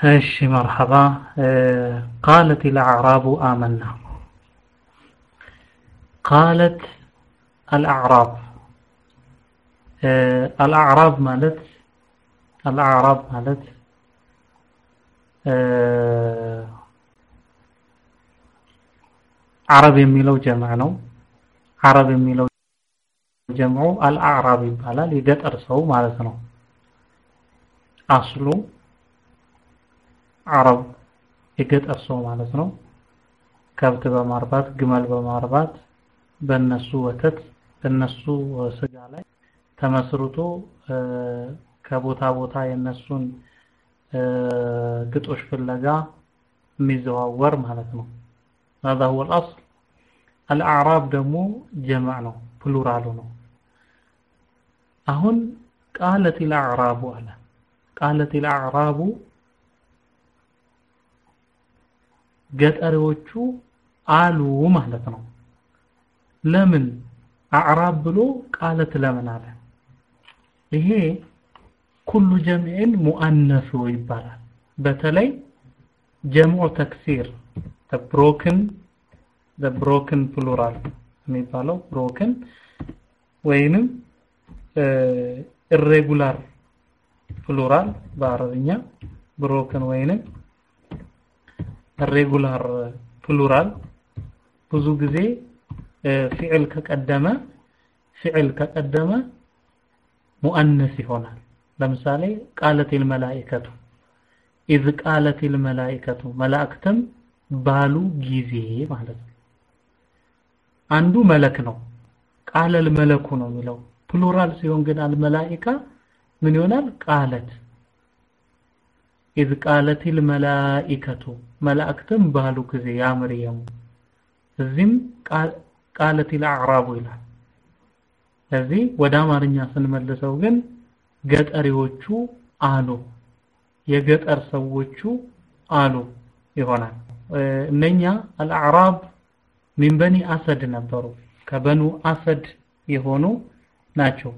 هاشي مرحبا. آه، قالت الأعراب آمنا. قالت الأعراب. آه، الأعراب مالت؟ الأعراب مالت؟ آه، عرب ميلو جمعنا عرب ميلو جمعو الأعراب بالا لدت أرسو مالتنا أصلو አረብ የገጠር ሰው ማለት ነው ከብት በማርባት ግመል በማርባት በነሱ ወተት በነሱ ስጋ ላይ ተመስርቶ ከቦታ ቦታ የነሱን ግጦሽ ፍለጋ የሚዘዋወር ማለት ነው هذا هو الأصل الأعراب ደግሞ ጀምዕ ነው ፕሉራሉ ነው አሁን ቃለት الأعراب አለ ቃለት الأعراب ገጠሪዎቹ አሉ ማለት ነው። ለምን? አዕራብ ብሎ ቃለት ለምን አለ። ይሄ ኩሉ ጀምዕን ሙአነሱ ይባላል። በተለይ ጀምዑ ተክሲር the broken plural የሚባለው broken ወይንም irregular plural በአረብኛ broken ወይንም irregular plural ብዙ ጊዜ فعل ከቀደመ فعل ከቀደመ مؤنث ይሆናል። ለምሳሌ قالت الملائكة إذ قالت الملائكة መላእክትም ባሉ ጊዜ ማለት ነው። አንዱ ملك ነው። قال الملك ነው የሚለው plural ሲሆን ግን الملائكة ምን ይሆናል? قالت إذ قالت الملائكة መላእክትም ባሉ ጊዜ يا مريم እዚህም قالت الأعراب ይላል። ስለዚህ ወደ አማርኛ ስንመልሰው ግን ገጠሪዎቹ አሉ፣ የገጠር ሰዎቹ አሉ ይሆናል። እነኛ አልአዕራብ ሚን በኒ አሰድ ነበሩ፣ ከበኑ አሰድ የሆኑ ናቸው።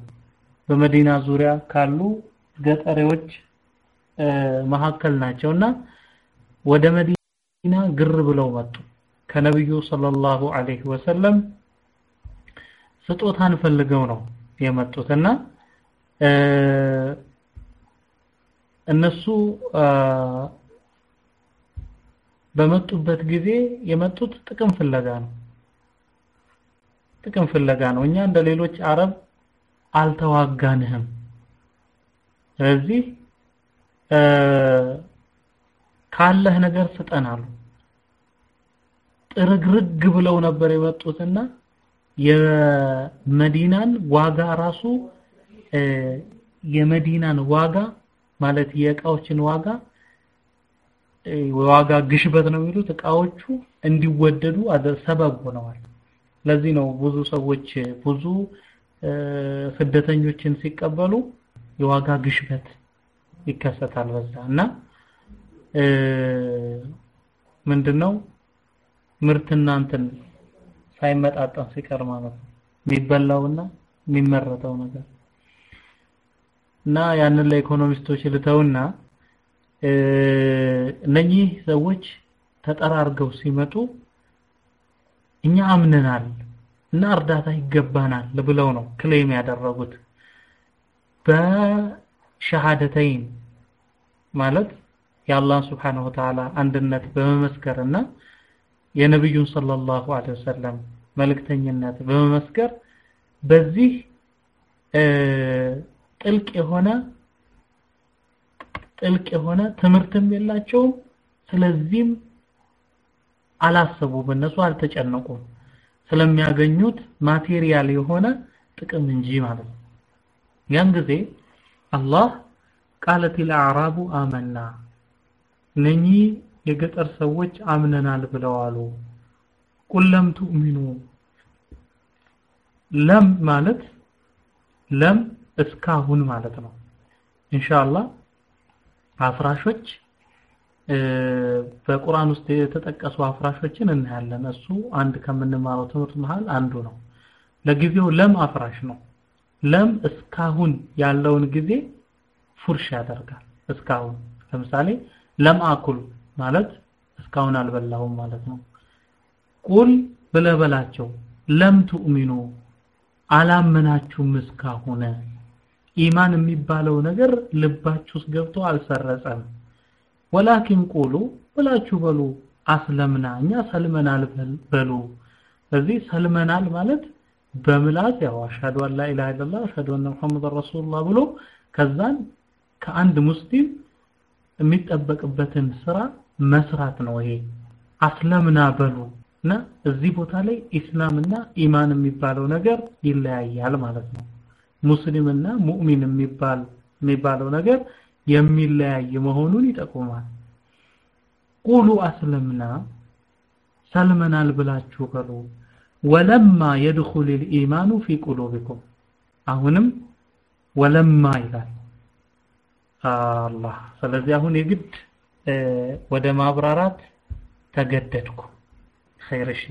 በመዲና ዙሪያ ካሉ ገጠሪዎች መካከል ናቸውና ወደ መዲና ግር ብለው መጡ። ከነብዩ ሰለላሁ ዐለይሂ ወሰለም ስጦታን ፈልገው ነው የመጡትና እነሱ በመጡበት ጊዜ የመጡት ጥቅም ፍለጋ ነው። ጥቅም ፍለጋ ነው። እኛ እንደ ሌሎች አረብ አልተዋጋንህም። ስለዚህ ካለህ ነገር ስጠናሉ ጥርግርግ ብለው ነበር የመጡትና የመዲናን ዋጋ ራሱ የመዲናን ዋጋ ማለት የእቃዎችን ዋጋ ዋጋ ግሽበት ነው የሚሉት። እቃዎቹ እንዲወደዱ ሰበብ ሆነዋል። ለዚህ ነው ብዙ ሰዎች ብዙ ስደተኞችን ሲቀበሉ የዋጋ ግሽበት ይከሰታል በዛ እና ምንድነው? ምርትና እንትን ሳይመጣጠን ሲቀር ማለት ነው። የሚበላውና የሚመረተው ነገር። እና ያንን ለኢኮኖሚስቶች ልተውና እነኚህ ሰዎች ተጠራርገው ሲመጡ እኛ አምነናል እና እርዳታ ይገባናል ብለው ነው ክሌም ያደረጉት። በሸሃደተይን ማለት የአላህን ስብሓንሁ ወተዓላ አንድነት እና የነቢዩን ሰለላሁ ዐለይሂ ወሰለም መልእክተኝነት በመመስከር በዚህ ጥልቅ የሆነ ጥልቅ የሆነ ትምህርትም የላቸውም። ስለዚህም አላሰቡም እነሱ አልተጨነቁም። ስለሚያገኙት ማቴሪያል የሆነ ጥቅም እንጂ ማለት ነው። ያን ጊዜ አላህ ቃለቲል አዕራቡ አመና እነኚህ የገጠር ሰዎች አምነናል ብለዋሉ ቁል ለም ለም ማለት ለም እስካሁን ማለት ነው። ኢንሻአላህ አፍራሾች በቁርአን ውስጥ የተጠቀሱ አፍራሾችን እናያለን። እሱ አንድ ከምንማረው ትምህርት መሃል አንዱ ነው። ለጊዜው ለም አፍራሽ ነው። ለም እስካሁን ያለውን ጊዜ ፉርሽ ያደርጋል። እስካሁን ለምሳሌ ለም አኩል ማለት እስካሁን አልበላሁም ማለት ነው። ቁል ብለህ በላቸው። ለም ትኡሚኑ አላመናችሁም እስካሁን። ኢማን የሚባለው ነገር ልባችሁ ውስጥ ገብቶ አልሰረጸም። ወላኪን ቁሉ ብላችሁ በሉ አስለምና እኛ ሰልመናል በሉ። ስለዚህ ሰልመናል ማለት በምላስ ያው አሽሀዱ አን ላ ኢላሀ ኢለላህ አሽሀዱ አነ ሙሐመድን ረሱሉላህ ብሎ ከዛን ከአንድ ሙስሊም የሚጠበቅበትን ስራ መስራት ነው ይሄ። አስለምና በሉ እና እዚህ ቦታ ላይ ኢስላምና ኢማን የሚባለው ነገር ይለያያል ማለት ነው። ሙስሊምና ሙእሚን የሚባል የሚባለው ነገር የሚለያይ መሆኑን ይጠቁማል። ቁሉ አስለምና ሰልመናል ብላችሁ በሉ። ወለማ የድኹል ልኢማኑ ፊ ቁሉቢኩም። አሁንም ወለማ ይላል አላህ ስለዚህ አሁን የግድ ወደ ማብራራት ተገደድኩ። ኸይር እሺ።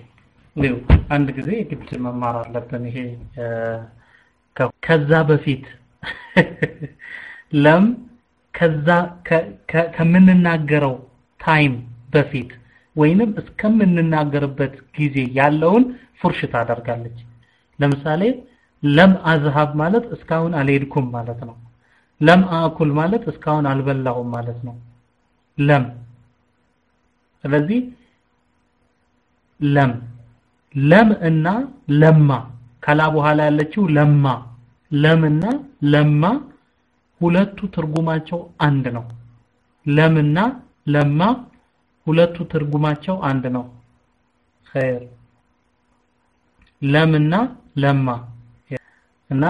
አንድ ጊዜ የግድ መማር አለብን ይሄ ከዛ በፊት። ለም ከዛ ከምንናገረው ታይም በፊት ወይንም እስከምንናገርበት ጊዜ ያለውን ፉርሽ ታደርጋለች። ለምሳሌ ለም አዝሃብ ማለት እስካሁን አልሄድኩም ማለት ነው ለም አኩል ማለት እስካሁን አልበላሁም ማለት ነው። ለም። ስለዚህ ለም። ለም እና ለማ። ከላ በኋላ ያለችው ለማ። ለምና ለማ ሁለቱ ትርጉማቸው አንድ ነው። ለምና ለማ ሁለቱ ትርጉማቸው አንድ ነው። ኸይር። ለምና ለማ። እና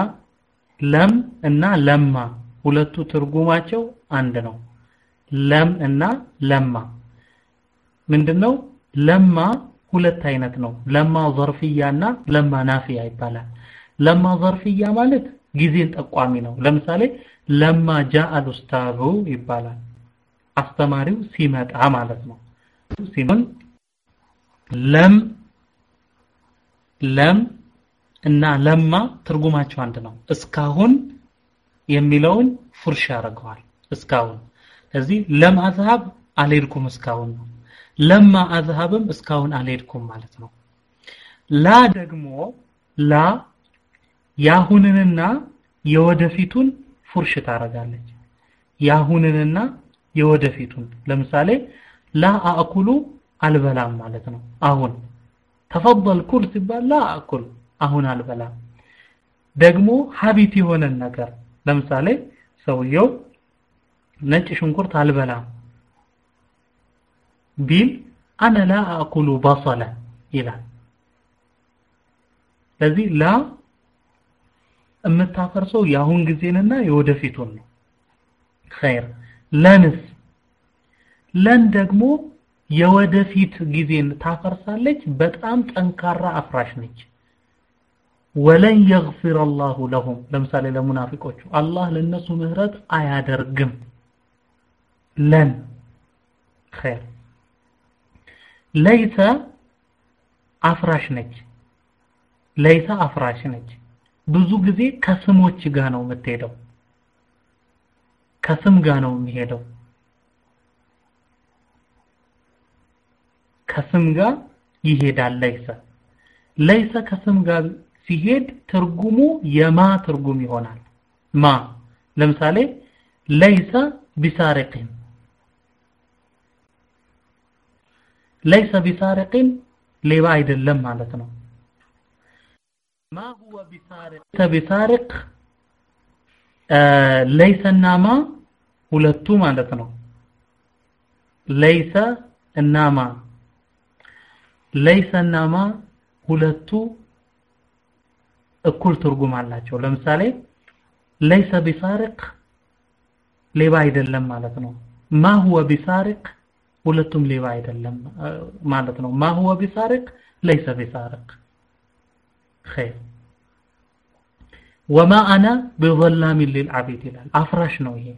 ለም እና ለማ ሁለቱ ትርጉማቸው አንድ ነው። ለም እና ለማ። ምንድነው? ለማ ሁለት አይነት ነው። ለማ ዘርፍያና ለማ ናፊያ ይባላል። ለማ ዘርፍያ ማለት ጊዜን ጠቋሚ ነው። ለምሳሌ ለማ ጃአል ኡስታዙ ይባላል። አስተማሪው ሲመጣ ማለት ነው። ሲሆን ለም ለም እና ለማ ትርጉማቸው አንድ ነው። እስካሁን የሚለውን ፉርሽ ያደርገዋል እስካሁን። ስለዚህ ለም አዝሃብ አልሄድኩም እስካሁን ነው። ለማ አዝሃብም እስካሁን አልሄድኩም ማለት ነው። ላ ደግሞ ላ ያሁንንና የወደፊቱን ፉርሽ ታረጋለች ያሁንንና የወደፊቱን ለምሳሌ ላ አእኩሉ አልበላም ማለት ነው። አሁን ተፈضل ኩል ሲባል ላ አእኩል አሁን አልበላም። ደግሞ ሀቢት የሆነን ነገር ለምሳሌ ሰውየው ነጭ ሽንኩርት አልበላም ቢል አነ ላ አእኩሉ በሰለ ይላል። ስለዚህ ላ የምታፈርሰው የአሁን ጊዜንና የወደፊቱን ነው። ኸይር። ለንስ? ለን ደግሞ የወደፊት ጊዜን ታፈርሳለች። በጣም ጠንካራ አፍራሽ ነች ወለን የግፊር አላሁ ለሁም። ለምሳሌ ለሙናፊቆቹ አላህ ለነሱ ምህረት አያደርግም። ለን ኸይር። ለይሰ አፍራሽ ነች። ለይሰ አፍራሽ ነች። ብዙ ጊዜ ከስሞች ጋር ነው የምትሄደው። ከስም ጋር ነው የሚሄደው። ከስም ጋር ይሄዳል ለይሰ። ለይሰ ከስም ጋር ሲሄድ ትርጉሙ የማ ትርጉም ይሆናል። ማ ለምሳሌ ለይሰ ቢሳሪቅን። ለይሰ ቢሳሪቅን ሌባ አይደለም ማለት ነው። ማ ሁወ ቢሳሪቅ? ለይሰና ማ ሁለቱ ማለት ነው። ለይሰ እና ማ ሁለቱ እኩል ትርጉም አላቸው። ለምሳሌ ለይሰ ቢሳሪቅ ሌባ አይደለም ማለት ነው። ማ ሁወ ቢሳሪቅ ሁለቱም ሌባ አይደለም ማለት ነው። ማ ሁወ ቢሳሪቅ ለይሰ ቢሳሪቅ ኸይር وما أنا بظلام للعبيد ይላል። አፍራሽ ነው ይሄ።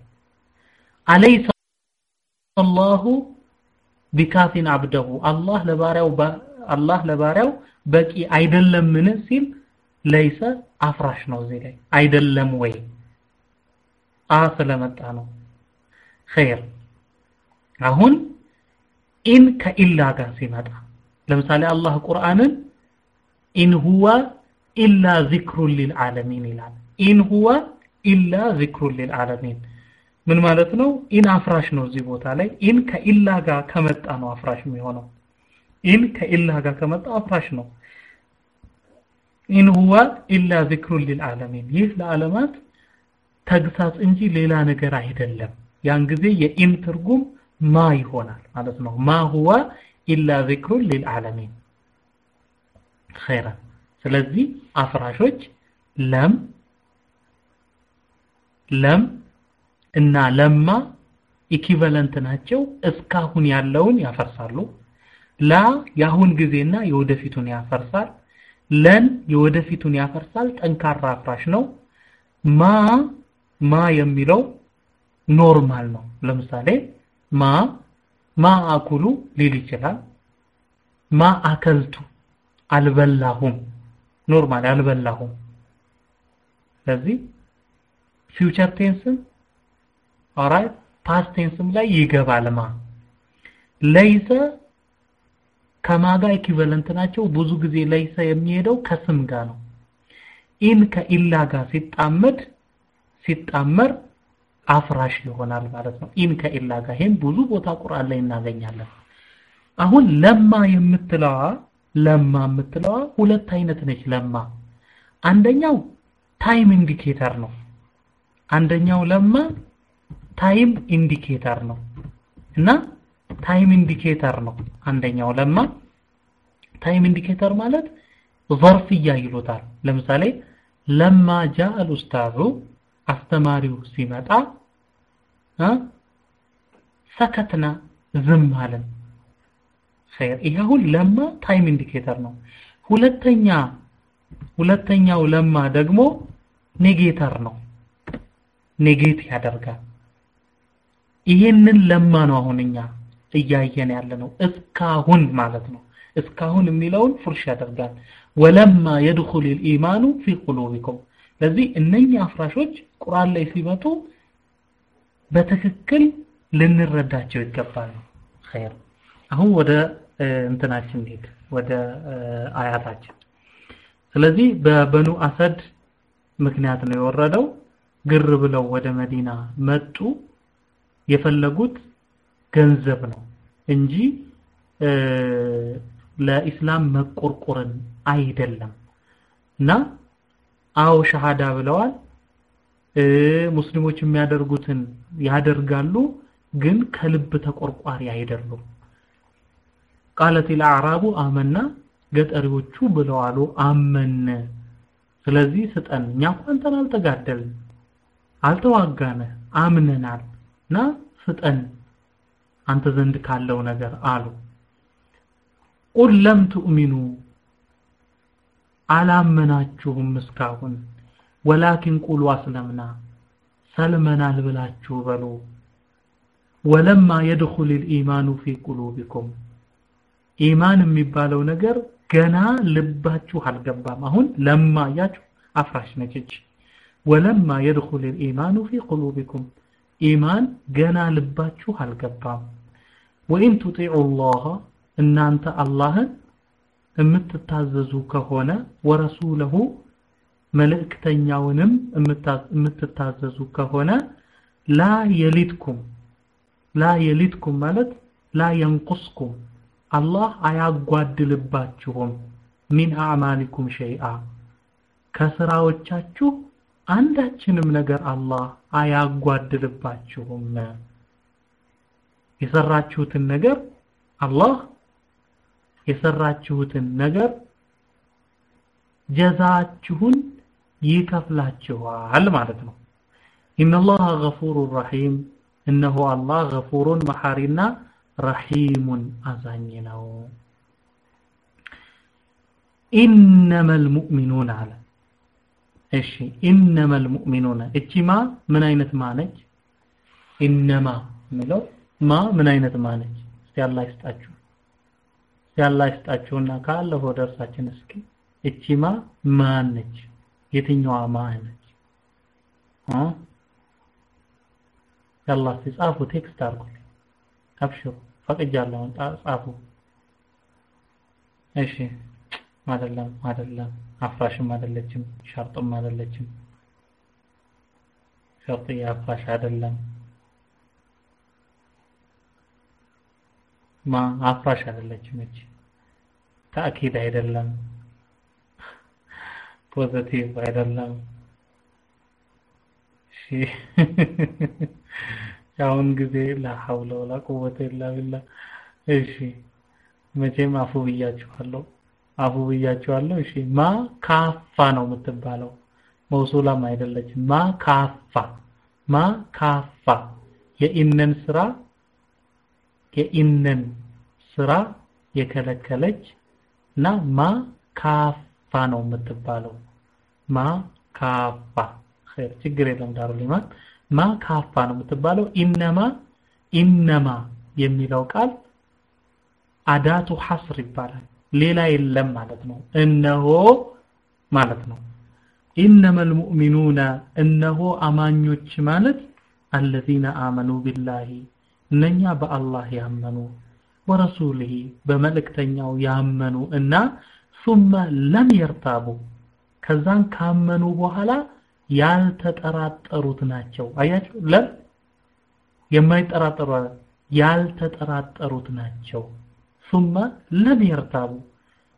أليس الله بكاف عبده አላህ ለባሪያው በቂ አይደለምን ሲል ليس አፍራሽ ነው እዚህ ላይ አይደለም ወይ أ ስለመጣ ነው خير አሁን إن ከ إلا ጋር ሲመጣ ለምሳሌ አላህ ቁርአንን إن هو إلا ذكر للعالمين ይላል። إن هو إلا ذكر للعالمين ምን ማለት ነው? إن አፍራሽ ነው። እዚህ ቦታ ላይ إن ከ إلا ጋር ከመጣ ነው አፍራሽ የሚሆነው። إن ከ إلا ጋር ከመጣ አፍራሽ ነው። إن هو إلا ذكر للعالمين ይህ ለዓለማት ተግሳጽ እንጂ ሌላ ነገር አይደለም። ያን ጊዜ የ إن ትርጉም ما ይሆናል ማለት ነው። ما هو ኢላ ዚክሩን ሊልዓለሚን ኸይረን። ስለዚህ አፍራሾች ለም ለም እና ለማ ኢኪቫለንት ናቸው። እስካሁን ያለውን ያፈርሳሉ። ላ የአሁን ጊዜና የወደፊቱን ያፈርሳል። ለን የወደፊቱን ያፈርሳል። ጠንካራ አፍራሽ ነው። ማ ማ የሚለው normal ነው። ለምሳሌ ما ما آكل ሊል ይችላል። ما أكلت አልበላሁም፣ normal አልበላሁም። ስለዚህ future tense ም alright past tense ም ላይ ይገባል። ما ليس ከ ما ጋ equivalent ናቸው። ብዙ ጊዜ ليس የሚሄደው ከስም ጋር ነው። إن ከ إلا ጋር ሲጣመድ ሲጣመር አፍራሽ ይሆናል ማለት ነው። إن ከ إلا ጋር ይሄን ብዙ ቦታ ቁርአን ላይ እናገኛለን። አሁን لما የምትለዋ لما የምትለዋ ሁለት አይነት ነች። لما አንደኛው time indicator ነው። አንደኛው لما time indicator ነው እና time indicator ነው። አንደኛው لما time indicator ማለት ظرفية ይሉታል። ለምሳሌ لما جاء الأستاذ አስተማሪው ሲመጣ سكتنا ዝም አለን። ይሄ አሁን لما time indicator ነው። ሁለተኛ ሁለተኛው لما ደግሞ negator ነው። negate ያደርጋል። ይሄንን لما ነው አሁን እኛ እያየን ያለ ነው። እስካሁን ማለት ነው። እስካሁን የሚለውን ፍርሽ ያደርጋል። ወለማ የድኹል ኢማኑ ፊ ቁሉቢኩም ለዚህ እነኚህ አፍራሾች ቁርአን ላይ ሲመጡ በትክክል ልንረዳቸው ይገባል። ኸይር አሁን ወደ እንትናችን እንሂድ፣ ወደ አያታችን። ስለዚህ በበኑ አሰድ ምክንያት ነው የወረደው። ግር ብለው ወደ መዲና መጡ። የፈለጉት ገንዘብ ነው እንጂ ለኢስላም መቆርቆርን አይደለም እና አዎ ሸሃዳ ብለዋል። ሙስሊሞች የሚያደርጉትን ያደርጋሉ፣ ግን ከልብ ተቆርቋሪ አይደሉም። ቃለት አዕራቡ አመና ገጠሪዎቹ ብለዋሉ አመን። ስለዚህ ስጠን፣ እኛ እኮ አንተን አልተጋደልን፣ አልተዋጋነ፣ አምነናል እና ስጠን አንተ ዘንድ ካለው ነገር አሉ። ቁል ለም ትኡሚኑ አላመናችሁም እስካሁን ወላኪን ቁሉ አስለምና ሰልመናል ብላችሁ በሉ። ወለማ የድኹል ኢማኑ ፊ ቁሉቢኩም ኢማን የሚባለው ነገር ገና ልባችሁ አልገባም። አሁን ለማ እያችሁ አፍራሽ ነች። ወለማ የድኹል ኢማኑ ፊ ቁሉቢኩም ኢማን ገና ልባችሁ አልገባም። ወኢን ቱጢዑ እናንተ አላህን የምትታዘዙ ከሆነ ወረሱለሁ መልእክተኛውንም የምትታዘዙ ከሆነ ላ የሊድኩም ላ የሊድኩም ማለት ላ የንቁስኩም አላህ አያጓድልባችሁም ሚን አዕማሊኩም ሸይአ ከስራዎቻችሁ አንዳችንም ነገር አላህ አያጓድልባችሁም የሰራችሁትን ነገር አላህ የሰራችሁትን ነገር ጀዛችሁን ይከፍላችኋል ማለት ነው። ኢነላህ ገፉሩን ረሒም እነሆ አላህ ገፉሩን መሐሪና ረሒሙን አዛኝ ነው። ኢነመል ሙእሚኑን አለ። እሺ ኢነመል ሙእሚኑን እቺ ማ ምን አይነት ማ ነች? ኢነማ የሚለው ማ ምን አይነት ማ ነች? እስቲ አላህ ይስጣችሁ። እስቲ አላህ ይስጣችሁና ካለፈው ደርሳችን እስኪ እቺ ማ ማን ነች? የትኛዋ ማ ነች? አ ያላ ሲጻፉ ቴክስት አድርጉልኝ። አብሽሩ ፈቅጃለሁ ጻፉ እሺ አይደለም አይደለም። አፍራሽም አይደለችም ሸርጥም አይደለችም። ሸርጥ አፍራሽ አይደለም። ማ አፍራሽ አይደለችም እቺ። تأكيد አይደለም። positive አይደለም። እሺ። ያሁን ጊዜ لا حول ولا قوة إلا بالله እሺ። መቼም አፉ ብያችኋለሁ አፉ ብያችኋለሁ እሺ ما كافة ነው የምትባለው? موصولة ም አይደለችም። ما كافة ما كافة። የ إن ን ስራ የኢነን ስራ የከለከለች እና ማ ካፋ ነው የምትባለው? ማ ካፋ። ኸይር ችግር የለም ዳሩ ሊማን። ማ ካፋ ነው የምትባለው? ኢነማ ኢነማ የሚለው ቃል አዳቱ ሐስር ይባላል ሌላ የለም ማለት ነው። እነሆ ማለት ነው። ኢነማ ልሙእሚኑነ እነሆ አማኞች ማለት አለዚነ አመኑ ቢላሂ እነኛ በአላህ ያመኑ ወረሱልህ በመልእክተኛው ያመኑ እና ثم ለም የርታቡ ከዛን ካመኑ በኋላ ያልተጠራጠሩት ናቸው። አያችሁ? ለም የማይጠራጠሩ ያልተጠራጠሩት ናቸው ثم ለም የርታቡ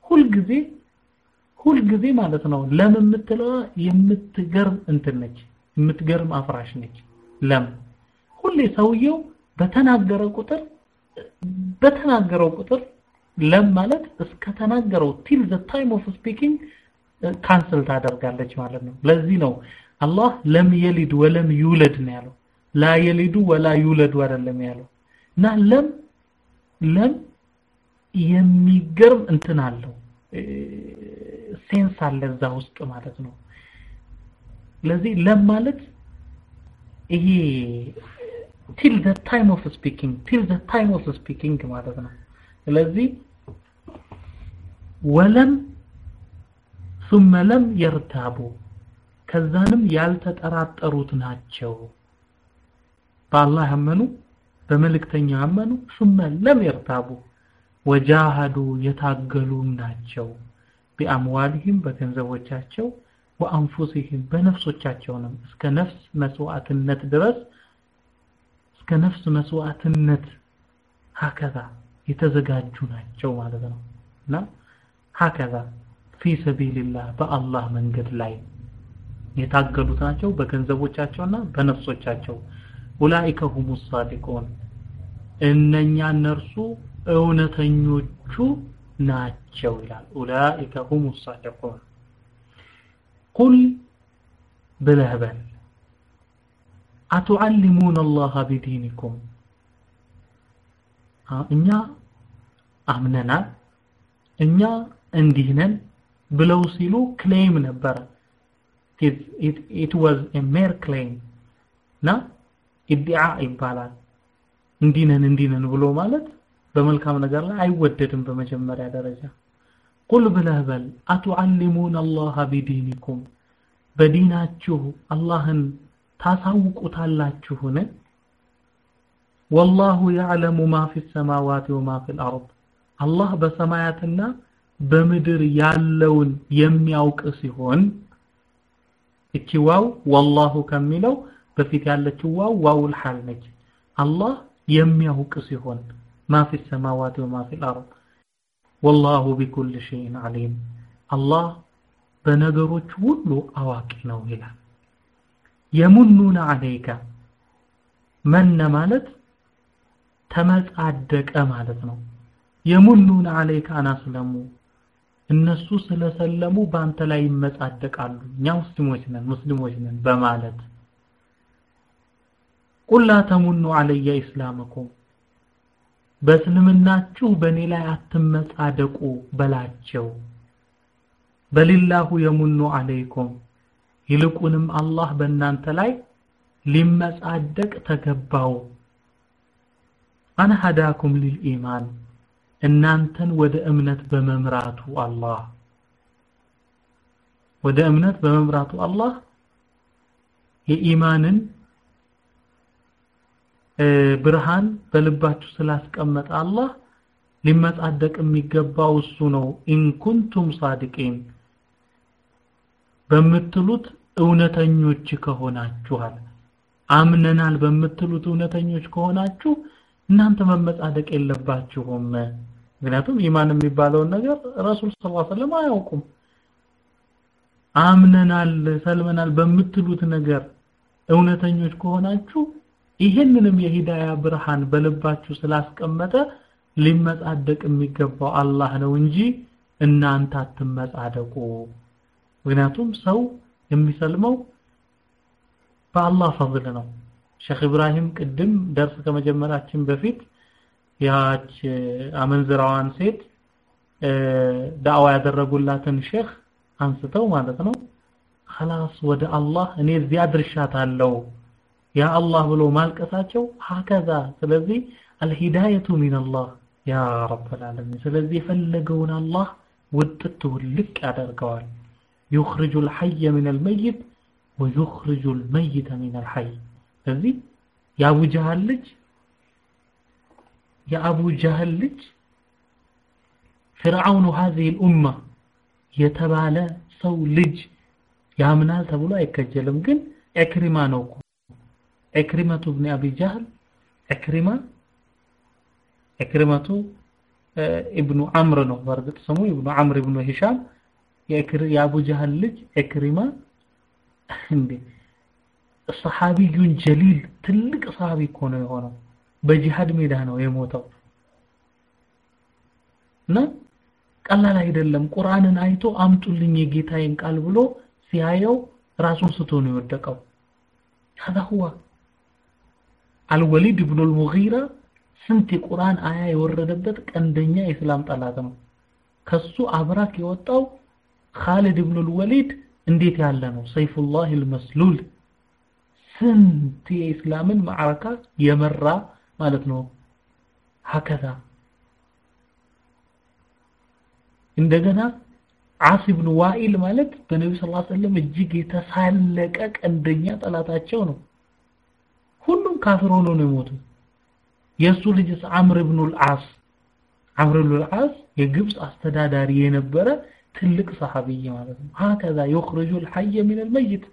ሁልጊዜ ሁልጊዜ ማለት ነው ለም የምትለዋ የምትገርም እንትን ነች የምትገርም አፍራሽ ነች። لم ሁሌ ሰውየው በተናገረ ቁጥር በተናገረው ቁጥር لم ማለት እስከ ተናገረው till the time of speaking cancel ታደርጋለች ማለት ነው። ለዚህ ነው አላህ لم يلد ولم يولد ነው ያለው። لا يلد ولا يولد አይደለም ያለው። እና لم لم የሚገርም እንትን አለው ሴንስ አለ እዛ ውስጥ ማለት ነው ስለዚህ ለም ማለት ይሄ ቲል ዘ ታይም ኦፍ ስፒኪንግ ቲል ዘ ታይም ኦፍ ስፒኪንግ ማለት ነው ስለዚህ ወለም ثم ለም የርታቡ ከዛንም ያልተጠራጠሩት ናቸው በአላህ ያመኑ በመልእክተኛ ያመኑ ثم ለም የርታቡ ወጃሃዱ የታገሉም ናቸው። ቢአምዋልህም በገንዘቦቻቸው ወአንፉሲህም በነፍሶቻቸውንም እስከ ነፍስ መስዋዕትነት ድረስ እስከ ነፍስ መስዋዕትነት ሀከዛ የተዘጋጁ ናቸው ማለት ነው። እና ሀከዛ ፊ ሰቢልላህ በአላህ መንገድ ላይ የታገሉት ናቸው በገንዘቦቻቸውና በነፍሶቻቸው። ኡላኢከ ሁሙ ሳዲቁን። እነኛ እነርሱ እውነተኞቹ ናቸው ይላል። ኡላኢከ ሁሙ ሳዲቁን ቁል ብለህ በል። አቱዓሊሙን አላህ ቢዲኒኩም። እኛ አምነናል እኛ እንዲህ ነን ብለው ሲሉ ክሌም ነበረ። it was a mere claim እና ኢድዓ ይባላል። እንዲነን እንዲነን ብሎ ማለት በመልካም ነገር ላይ አይወደድም በመጀመሪያ ደረጃ። ቁል ብለህ በል አቱዓሊሙን አላህ ቢዲኒኩም በዲናችሁ አላህን ታሳውቁታላችሁን? ወላሁ ያዕለሙ ማ ፊ ሰማዋት ወማ ፊ ልአርድ አላህ በሰማያትና በምድር ያለውን የሚያውቅ ሲሆን እቺ واو والله ከሚለው በፊት ያለችው واو واو الحال ነች። አላህ የሚያውቅ ሲሆን ما في السماوات وما في الأرض والله بكل شيء عليم። አላህ በነገሮች ሁሉ አዋቂ ነው ይላል። يمنون عليك من ማለት ተመጻደቀ ማለት ነው። የሙኑነ አለይከ አናስለሙ። እነሱ ስለሰለሙ በአንተ ላይ ይመጻደቃሉ። እኛ ሙስሊሞች ነን ሙስሊሞች ነን በማለት። ቁላ ተሙኑ አለየ ኢስላመኩም በእስልምናችሁ በእኔ ላይ አትመጻደቁ በላቸው። በሊላሁ የሙኑ አለይኩም ይልቁንም አላህ በእናንተ ላይ ሊመጻደቅ ተገባው። አነ ሀዳኩም ሊልኢማን እናንተን ወደ እምነት በመምራቱ አላህ። ወደ እምነት በመምራቱ አላህ የኢማንን ብርሃን በልባችሁ ስላስቀመጠ አላህ ሊመጻደቅ የሚገባው እሱ ነው። ኢንኩንቱም ሳዲቂን በምትሉት እውነተኞች ከሆናችኋል። አምነናል በምትሉት እውነተኞች ከሆናችሁ እናንተ መመጻደቅ የለባችሁም። ምክንያቱም ኢማን የሚባለውን ነገር ረሱል ሰለላሁ ዐለይሂ አያውቁም። አምነናል ሰልመናል በምትሉት ነገር እውነተኞች ከሆናችሁ ይህንንም የሂዳያ ብርሃን በልባችሁ ስላስቀመጠ ሊመጻደቅ የሚገባው አላህ ነው እንጂ እናንተ አትመጻደቁ። ምክንያቱም ሰው የሚሰልመው በአላህ ፈዝል ነው። ሼክ ኢብራሂም ቅድም ደርስ ከመጀመራችን በፊት ያች አመንዝራዋን ሴት ዳዕዋ ያደረጉላትን ሼክ አንስተው ማለት ነው። خلاص ወደ አላህ እኔ እዚያ ድርሻታለሁ يا الله بلو مالك أساتشو هكذا. سلزي الهداية من الله. يا رب العالمين. سلزي فلقونا الله ودته لك على القوال يخرج الحي من الميت ويخرج الميت من الحي. سلزي يا أبو جهل لج يا أبو جهل لج فرعون هذه الأمة يتبالى سو لج. يا منال تبولا يكجلم كن أكرمانوكو. ኤክሪመቱ ኢብኑ አቢ ጃህል ኤክሪማ ኤክሪመቱ ኢብኑ አምር ነው በእርግጥ ስሙ ኢብኑ አምር ኢብኑ ሂሻም የአቡ ጃህል ልጅ ኤክሪማ እንዴ ሰሃቢዩን ጀሊል ትልቅ ሰሃቢ እኮ ነው የሆነው በጂሃድ ሜዳ ነው የሞተው እና ቀላል አይደለም ቁርአንን አይቶ አምጡልኝ የጌታዬን ቃል ብሎ ሲያየው ራሱን ስቶ ነው የወደቀው هذا هو አልወሊድ ኢብኑ አልሙጊራ ስንት የቁርአን አያ የወረደበት ቀንደኛ የእስላም ጠላት ነው። ከሱ አብራክ የወጣው ኻሊድ ኢብኑ አልወሊድ እንዴት ያለ ነው? ሰይፉላህ አልመስሉል ስንት የእስላምን ማዕረካ የመራ ማለት ነው። ሀከዛ እንደገና ዓስ ኢብኑ ዋኢል ማለት በነብዩ ሰለላሁ ዐለይሂ እጅግ የተሳለቀ ቀንደኛ ጠላታቸው ነው ሁሉም ካፍር ሆኖ ነው የሞቱ የሱ ልጅስ አምር ኢብኑ አልዓስ አምር ኢብኑ አልዓስ የግብጽ አስተዳዳሪ የነበረ ትልቅ ሰሃቢይ ማለት ነው هكذا يخرج الحي من الميت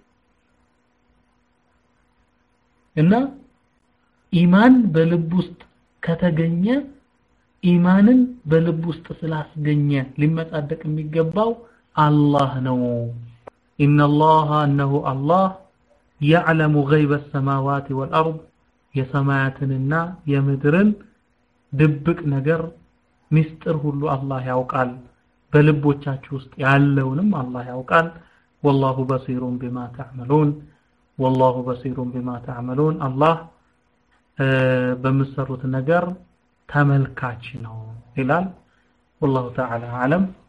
እና ኢማን በልብ ውስጥ ከተገኘ ኢማንን በልብ ውስጥ ስላስገኘ ሊመጻደቅ የሚገባው አላህ ነው ان الله انه የዕለሙ ገይበ ሰማዋት ወልአርድ የሰማያትንና የምድርን ድብቅ ነገር ሚስጥር ሁሉ አላህ ያውቃል። በልቦቻችሁ ውስጥ ያለውንም አላህ ያውቃል። ወላሁ በሲሩን ቢማ ተዕመሉን ወላሁ በሲሩን ቢማ ተዕመሉን አላህ በምትሰሩት ነገር ተመልካች ነው ይላል። ወላሁ ተዓላ አለም